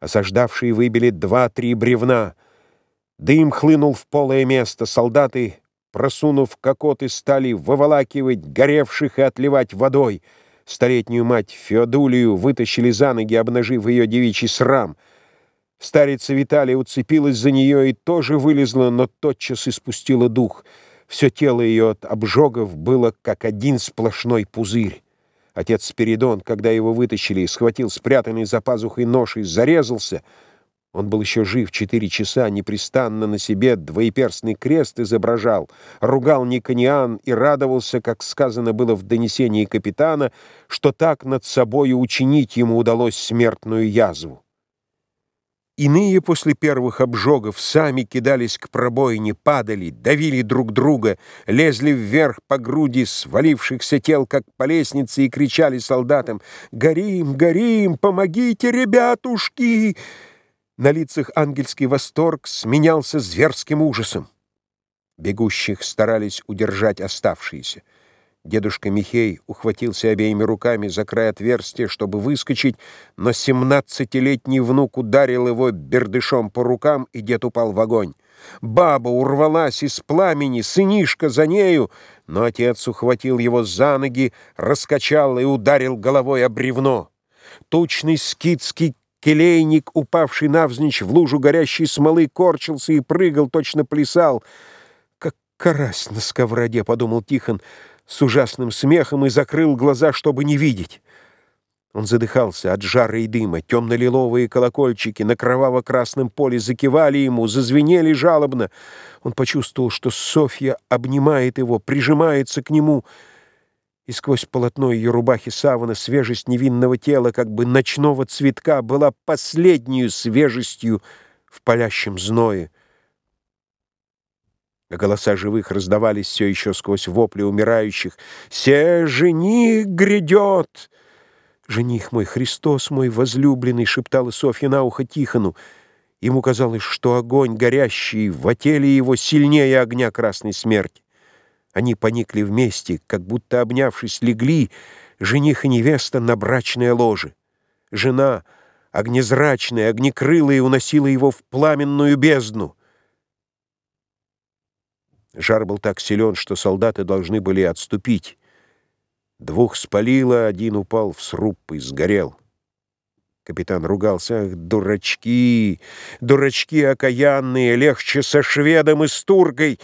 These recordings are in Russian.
Осаждавшие выбили два-три бревна. Дым хлынул в полое место. Солдаты, просунув кокоты, стали выволакивать горевших и отливать водой. Столетнюю мать Феодулию вытащили за ноги, обнажив ее девичий срам. Старица Виталия уцепилась за нее и тоже вылезла, но тотчас испустила дух. Все тело ее от обжогов было как один сплошной пузырь. Отец Спиридон, когда его вытащили, схватил спрятанный за пазухой нож и зарезался. Он был еще жив четыре часа, непрестанно на себе двоеперстный крест изображал, ругал Никониан и радовался, как сказано было в донесении капитана, что так над собою учинить ему удалось смертную язву. Иные после первых обжогов сами кидались к пробоине, падали, давили друг друга, лезли вверх по груди свалившихся тел, как по лестнице, и кричали солдатам «Горим, горим, помогите, ребятушки!» На лицах ангельский восторг сменялся зверским ужасом. Бегущих старались удержать оставшиеся. Дедушка Михей ухватился обеими руками за край отверстия, чтобы выскочить, но семнадцатилетний внук ударил его бердышом по рукам, и дед упал в огонь. Баба урвалась из пламени, сынишка за нею, но отец ухватил его за ноги, раскачал и ударил головой о бревно. Тучный скидский келейник, упавший навзничь в лужу горящей смолы, корчился и прыгал, точно плясал. «Как карась на сковороде», — подумал Тихон, — с ужасным смехом и закрыл глаза, чтобы не видеть. Он задыхался от жара и дыма. Темно-лиловые колокольчики на кроваво-красном поле закивали ему, зазвенели жалобно. Он почувствовал, что Софья обнимает его, прижимается к нему, и сквозь полотно ее рубахи савана свежесть невинного тела, как бы ночного цветка, была последнюю свежестью в палящем зное голоса живых раздавались все еще сквозь вопли умирающих. «Се жених грядет!» «Жених мой, Христос мой возлюбленный!» — шептала Софья на ухо Тихону. Ему казалось, что огонь горящий в теле его сильнее огня красной смерти. Они поникли вместе, как будто обнявшись легли, жених и невеста на брачное ложе. Жена, огнезрачная, огнекрылая, уносила его в пламенную бездну. Жар был так силен, что солдаты должны были отступить. Двух спалило, один упал в сруб и сгорел. Капитан ругался. «Ах, дурачки! Дурачки окаянные! Легче со шведом и с туркой,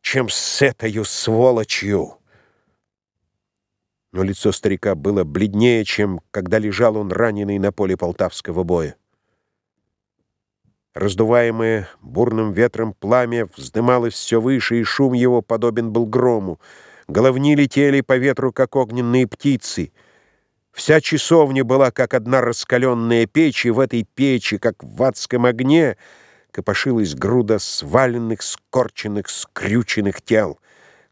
чем с этой сволочью!» Но лицо старика было бледнее, чем когда лежал он раненый на поле Полтавского боя. Раздуваемое бурным ветром пламя вздымалось все выше, и шум его подобен был грому. Головни летели по ветру, как огненные птицы. Вся часовня была, как одна раскаленная печь, и в этой печи, как в адском огне, копошилась груда сваленных, скорченных, скрюченных тел.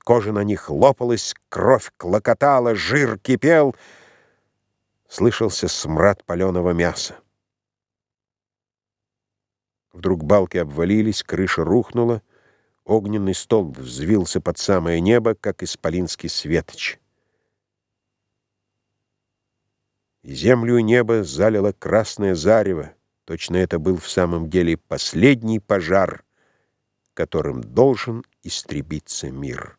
Кожа на них лопалась, кровь клокотала, жир кипел. Слышался смрад паленого мяса. Вдруг балки обвалились, крыша рухнула, огненный столб взвился под самое небо, как исполинский светоч. И землю и небо залило красное зарево. Точно это был в самом деле последний пожар, которым должен истребиться мир.